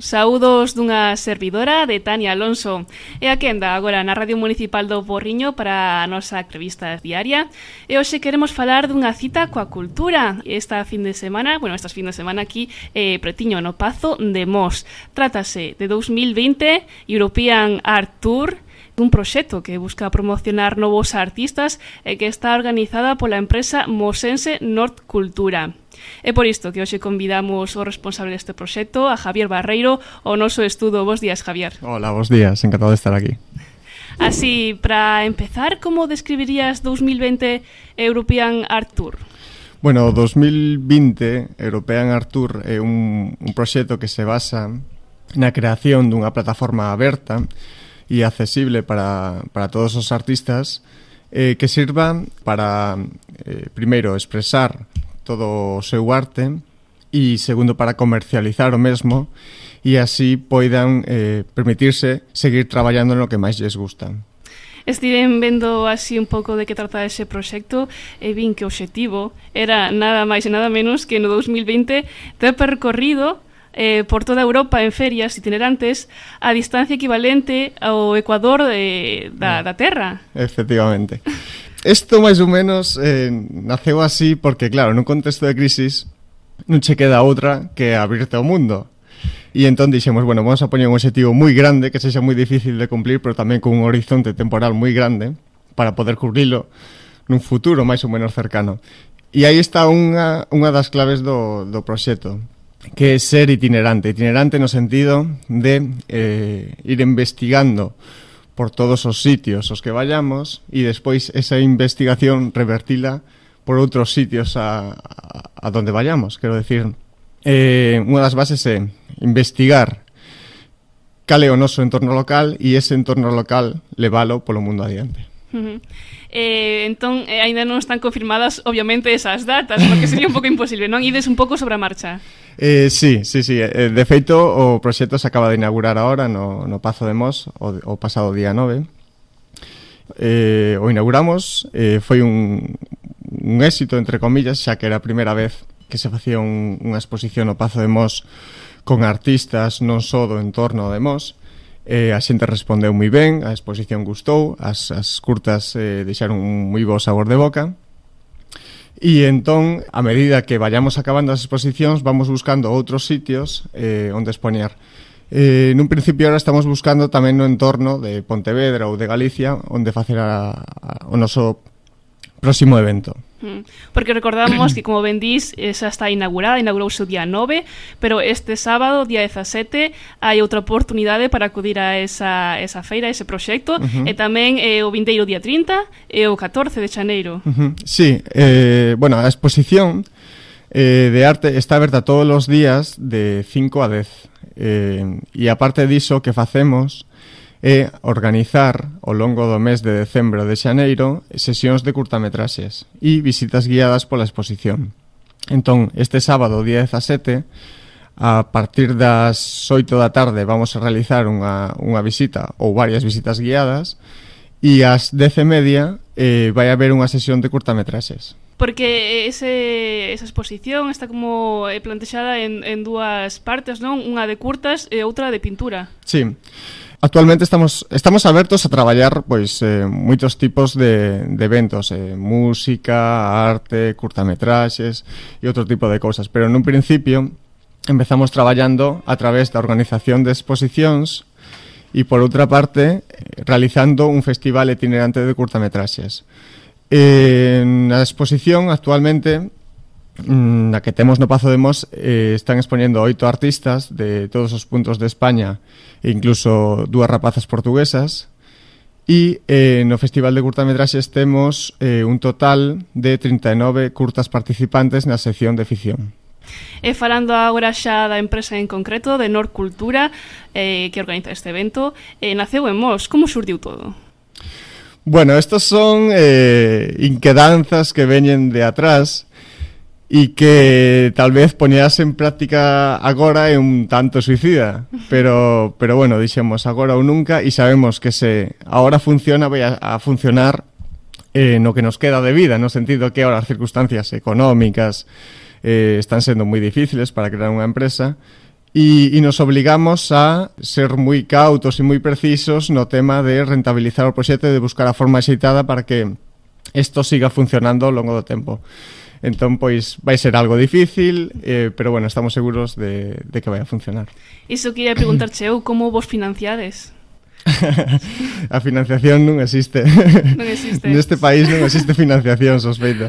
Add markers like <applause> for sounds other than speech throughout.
Saúdos dunha servidora de Tania Alonso. E a quenda agora na Radio Municipal do Borriño para a nosa entrevista diaria. E hoxe queremos falar dunha cita coa cultura. Esta fin de semana, bueno, estas fin de semana aquí eh, pretiño no Pazo de Mos. Trátase de 2020 European Art Tour un proxecto que busca promocionar novos artistas e que está organizada pola empresa Mosense Nord Cultura. É por isto que hoxe convidamos o responsable deste proxecto, a Javier Barreiro, ao noso estudo. Bos días, Javier. Hola, bos días. Encantado de estar aquí. Así, para empezar, como describirías 2020 European Art Tour? Bueno, 2020 European Art Tour é un, un proxecto que se basa na creación dunha plataforma aberta y accesible para, para todos los artistas, eh, que sirva para, eh, primero, expresar todo o seu arte e, segundo, para comercializar o mesmo e así poidan eh, permitirse seguir traballando no que máis lles gusta. Estiven vendo así un pouco de que trata ese proxecto e vin que o obxectivo era nada máis e nada menos que no 2020 ter percorrido eh, por toda Europa en ferias itinerantes a distancia equivalente ao ecuador eh, da, da Terra. Efectivamente. <laughs> Isto, máis ou menos, eh, naceu así porque, claro, nun contexto de crisis non che queda outra que abrirte ao mundo. E entón dixemos, bueno, vamos a poñer un objetivo moi grande que sexa moi difícil de cumplir, pero tamén con un horizonte temporal moi grande para poder cubrilo nun futuro máis ou menos cercano. E aí está unha, unha das claves do, do proxecto que é ser itinerante. Itinerante no sentido de eh, ir investigando por todos os sitios os que vayamos e despois esa investigación revertila por outros sitios a, a, a donde vayamos. Quero decir, eh, unha das bases é investigar cal é o noso entorno local e ese entorno local levalo polo mundo adiante. Uh -huh. Eh, entón, eh, aínda non están confirmadas obviamente esas datas, porque sería un pouco <laughs> imposible, non? Ides un pouco sobre a marcha. Eh, sí, sí, sí. Eh, de feito, o proxecto se acaba de inaugurar agora no, no Pazo de Mos o, o pasado día 9. Eh, o inauguramos, eh, foi un, un éxito, entre comillas, xa que era a primeira vez que se facía un, unha exposición no Pazo de Mos con artistas non só do entorno de Mos, eh, a xente respondeu moi ben, a exposición gustou, as, as curtas eh, deixaron un moi bo sabor de boca, E entón, a medida que vayamos acabando as exposicións, vamos buscando outros sitios eh, onde expoñer. Eh, nun principio ahora estamos buscando tamén no entorno de Pontevedra ou de Galicia onde facer a, a, o noso próximo evento. Mm. Porque recordamos que, como ben dís, está inaugurada, inaugurouse o día 9, pero este sábado, día 17, hai outra oportunidade para acudir a esa, esa feira, a ese proxecto, uh -huh. e tamén eh, o vindeiro día 30 e o 14 de xaneiro. Uh -huh. Sí, eh, bueno, a exposición eh, de arte está aberta todos os días de 5 a 10. Eh, e aparte diso que facemos e organizar ao longo do mes de decembro de xaneiro sesións de curtametraxes e visitas guiadas pola exposición. Entón, este sábado, día 17, a partir das 8 da tarde vamos a realizar unha, unha visita ou varias visitas guiadas e ás 10 e media eh, vai haber unha sesión de curtametraxes. Porque ese, esa exposición está como eh, plantexada en, en dúas partes, non? Unha de curtas e outra de pintura. Sí. Actualmente estamos estamos a traballar pois eh, tipos de, de eventos, eh, música, arte, curtametraxes e outro tipo de cousas, pero nun principio empezamos traballando a través da organización de exposicións e por outra parte realizando un festival itinerante de curtametraxes. En a exposición actualmente Mm, na que temos no Pazo de Mos eh, están exponendo oito artistas de todos os puntos de España e incluso dúas rapazas portuguesas e eh, no Festival de Curtametraxes temos eh, un total de 39 curtas participantes na sección de ficción. E falando agora xa da empresa en concreto, de Nor Cultura, eh, que organiza este evento, eh, naceu en Mos, como xurdiu todo? Bueno, estos son eh, inquedanzas que veñen de atrás, e que tal vez poñeras en práctica agora é un tanto suicida, pero pero bueno, dixemos agora ou nunca e sabemos que se agora funciona vai a, a funcionar eh, no que nos queda de vida, no sentido que ahora as circunstancias económicas eh, están sendo moi difíciles para crear unha empresa e, e nos obligamos a ser moi cautos e moi precisos no tema de rentabilizar o proxecto e de buscar a forma axeitada para que isto siga funcionando ao longo do tempo. Entón, pois, vai ser algo difícil, eh, pero, bueno, estamos seguros de, de que vai a funcionar. Iso queria preguntarche eu, como vos financiades? <laughs> a financiación non existe. Non existe. <laughs> Neste país non existe financiación, sospeito.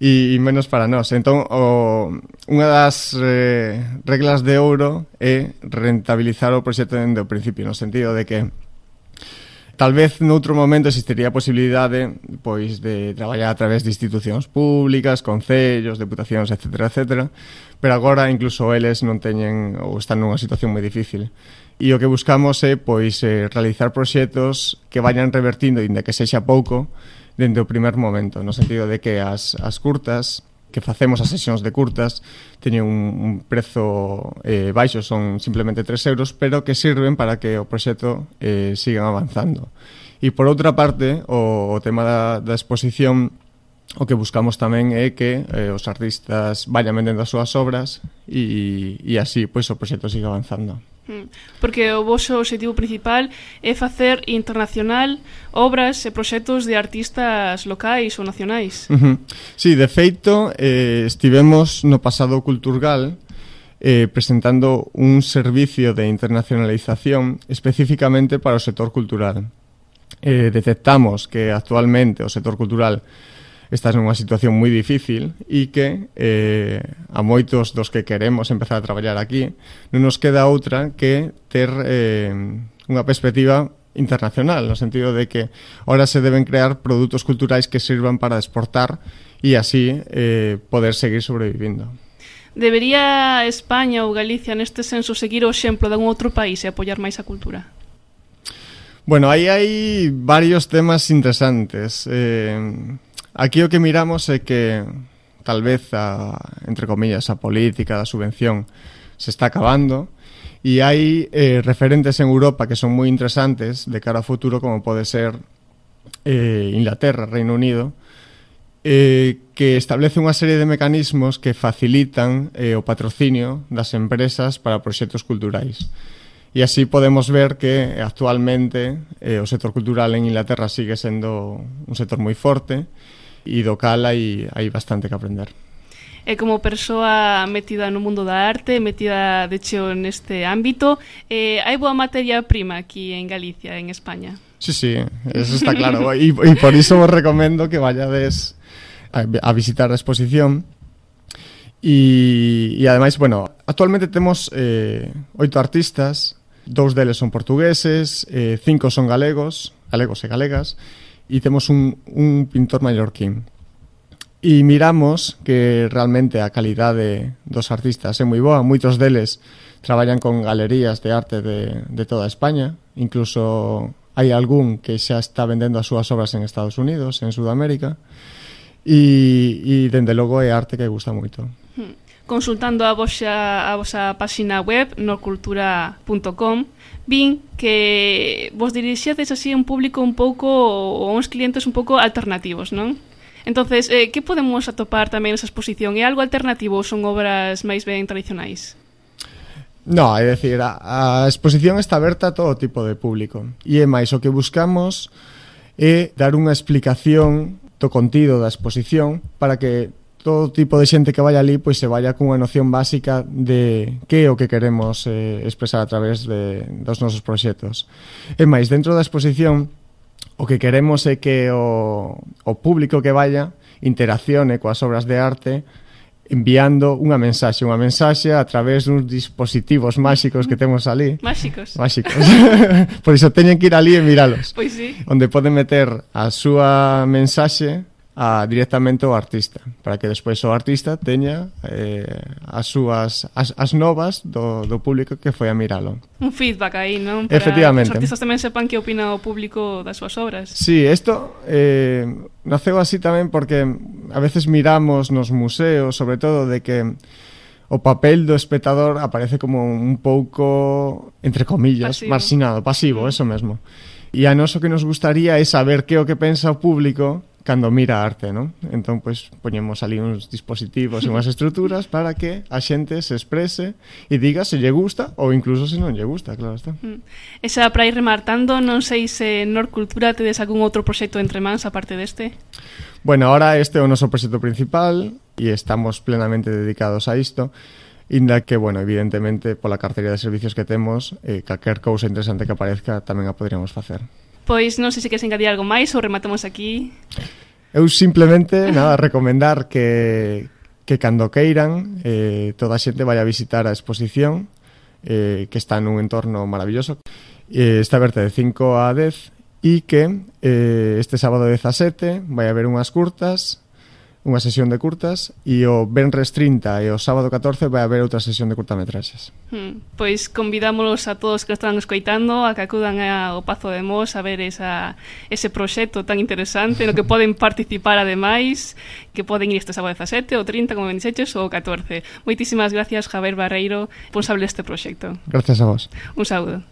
E, e menos para nós. Entón, o, unha das eh, reglas de ouro é rentabilizar o proxecto dende o principio, no sentido de que Tal vez noutro momento existiría a posibilidade pois de traballar a través de institucións públicas, concellos, deputacións, etc, etc. Pero agora incluso eles non teñen ou están nunha situación moi difícil. E o que buscamos é pois eh, realizar proxectos que vayan revertindo, inda que sexa pouco, dende o primer momento, no sentido de que as, as curtas que facemos as sesións de curtas teñen un, un prezo eh, baixo, son simplemente 3 euros, pero que sirven para que o proxecto eh, siga avanzando. E por outra parte, o, o tema da, da exposición o que buscamos tamén é que eh, os artistas vayan vendendo as súas obras e, e así pois o proxecto siga avanzando. Mm. Porque o voso objetivo principal é facer internacional obras e proxectos de artistas locais ou nacionais. Uh -huh. Sí, de feito, eh, estivemos no pasado Culturgal eh, presentando un servicio de internacionalización especificamente para o sector cultural. Eh, detectamos que actualmente o sector cultural estás nunha situación moi difícil e que eh, a moitos dos que queremos empezar a traballar aquí non nos queda outra que ter eh, unha perspectiva internacional, no sentido de que ahora se deben crear produtos culturais que sirvan para exportar e así eh, poder seguir sobrevivindo. Debería España ou Galicia neste senso seguir o exemplo de un outro país e apoiar máis a cultura? Bueno, aí hai varios temas interesantes. Eh, Aquí o que miramos é que tal vez a, entre comillas, a política da subvención se está acabando e hai eh, referentes en Europa que son moi interesantes de cara ao futuro como pode ser eh, Inglaterra, Reino Unido eh, que establece unha serie de mecanismos que facilitan eh, o patrocinio das empresas para proxectos culturais. E así podemos ver que actualmente eh, o sector cultural en Inglaterra sigue sendo un sector moi forte e e do cal hai, hai bastante que aprender. E como persoa metida no mundo da arte, metida de cheo neste ámbito, eh, hai boa materia prima aquí en Galicia, en España? Sí, sí, eso está <laughs> claro. e, e por iso vos recomendo que vayades a, a visitar a exposición. E, e ademais, bueno, actualmente temos eh, oito artistas, dous deles son portugueses, eh, cinco son galegos, galegos e galegas, e temos un, un pintor mallorquín. E miramos que realmente a calidade dos artistas ¿eh? é moi boa, moitos deles traballan con galerías de arte de, de toda España, incluso hai algún que xa está vendendo as súas obras en Estados Unidos, en Sudamérica, e, e dende logo é arte que gusta moito. Hmm consultando a vosa, a vosa páxina web norcultura.com vin que vos dirixedes así a un público un pouco ou uns clientes un pouco alternativos, non? Entonces, eh, que podemos atopar tamén esa exposición? É algo alternativo ou son obras máis ben tradicionais? No, é dicir, a, a exposición está aberta a todo tipo de público e é máis o que buscamos é dar unha explicación do contido da exposición para que todo tipo de xente que vai ali pois se vaya cunha noción básica de que é o que queremos eh, expresar a través de, dos nosos proxectos. E máis, dentro da exposición, o que queremos é que o, o público que vaya interaccione coas obras de arte enviando unha mensaxe, unha mensaxe a través duns dispositivos máxicos que temos ali. Máxicos. Máxicos. <laughs> Por iso teñen que ir ali e miralos. Pois sí. Onde poden meter a súa mensaxe a directamente ao artista, para que despois o artista teña eh, as súas as, as novas do, do público que foi a miralo. Un feedback aí, non? Para Efectivamente. que os artistas tamén sepan que opina o público das súas obras. Sí, isto eh, naceu así tamén porque a veces miramos nos museos, sobre todo de que o papel do espectador aparece como un pouco, entre comillas, pasivo. marxinado, pasivo, mm. eso mesmo. E a noso que nos gustaría é saber que o que pensa o público cando mira a arte, non? Entón, pois, poñemos ali uns dispositivos e unhas estruturas para que a xente se exprese e diga se lle gusta ou incluso se non lle gusta, claro está. Mm. E xa para ir remartando, non sei se Nor Cultura tedes algún outro proxecto entre mans aparte deste? Bueno, ahora este é o noso proxecto principal e estamos plenamente dedicados a isto inda que, bueno, evidentemente, pola cartería de servicios que temos, eh, calquer cousa interesante que aparezca tamén a poderíamos facer. Pois non sei se queres engadir algo máis ou rematamos aquí. Eu simplemente, nada, <laughs> recomendar que, que cando queiran eh, toda a xente vai a visitar a exposición eh, que está nun entorno maravilloso. Eh, está aberta de 5 a 10 e que eh, este sábado 17 vai haber unhas curtas unha sesión de curtas e o Benres 30 e o sábado 14 vai haber outra sesión de curtametraxes. Hmm. Pois convidámolos a todos que están escoitando a que acudan ao Pazo de Mos a ver esa, ese proxecto tan interesante no que poden participar ademais que poden ir este sábado 17 ou 30 como 27 ou 14. Moitísimas gracias Javier Barreiro responsable deste proxecto. Gracias a vos. Un saúdo.